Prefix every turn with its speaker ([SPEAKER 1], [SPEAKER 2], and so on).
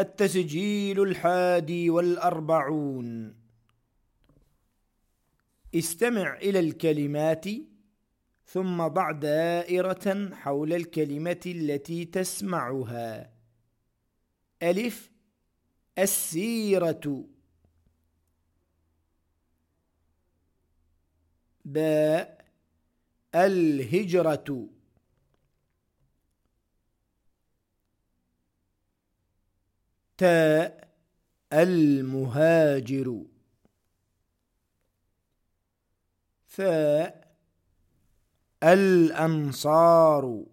[SPEAKER 1] التسجيل الحادي والأربعون. استمع إلى الكلمات ثم ضع دائرة حول الكلمة التي تسمعها. ألف. السيرة. باء. الهجرة. تاء المهاجر. ثاء الأنصار.